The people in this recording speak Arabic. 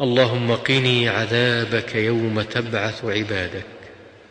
اللهم قني عذابك يوم تبعث عبادك.